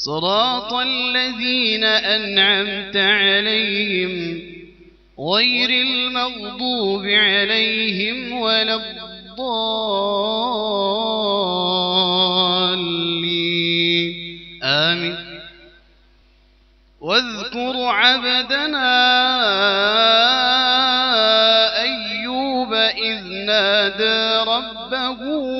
صراط الذين أنعمت عليهم غير المغضوب عليهم ولا الضالين. آمين. واذكر عبدنا أيوب إذ نادى ربه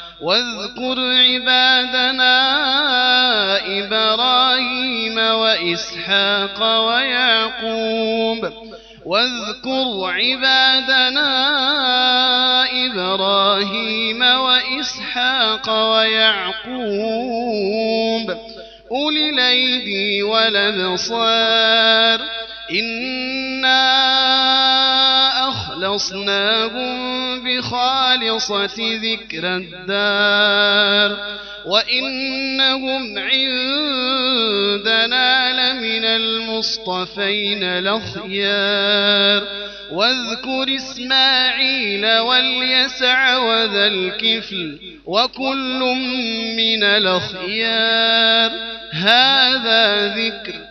واذكر عبادنا إبراهيم وإسحاق ويعقوب. واذكر عبادنا إبراهيم وإسحاق ويعقوب. أولي الأيدي والأبصار. إنا أخلصناهم بخالصة ذكر الدار وإنهم عندنا لمن المصطفين الأخيار واذكر إسماعيل واليسع وذا الكفل وكل من الأخيار هذا ذكر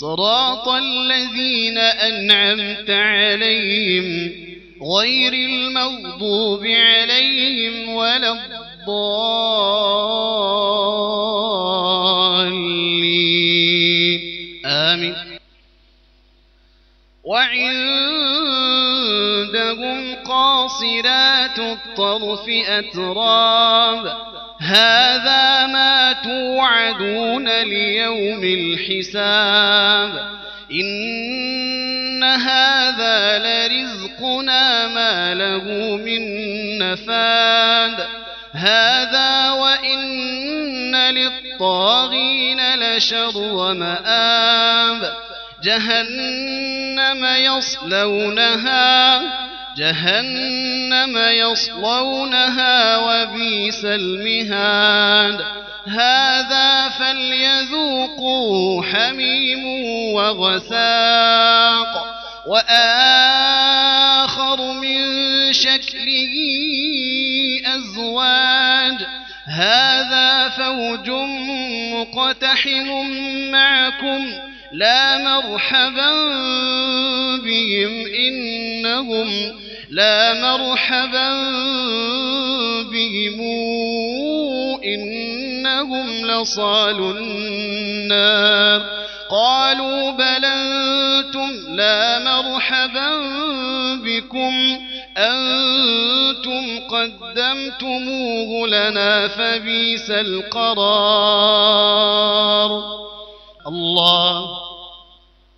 صراط الذين أنعمت عليهم غير المغضوب عليهم ولا الضالين. آمين. وعندهم قاصرات الطرف أتراب. هذا توعدون ليوم الحساب إن هذا لرزقنا ما له من نفاد هذا وإن للطاغين لشر مآب جهنم يصلونها جهنم يصلونها وبئس المهاد. هذا فليذوقوا حميم وغساق وآخر من شكله أزواج. هذا فوج مقتحم معكم لا مرحبا بهم إنهم لا مرحبا بهم إنهم لصال النار. قالوا بل أنتم لا مرحبا بكم أنتم قدمتموه لنا فبيس القرار. الله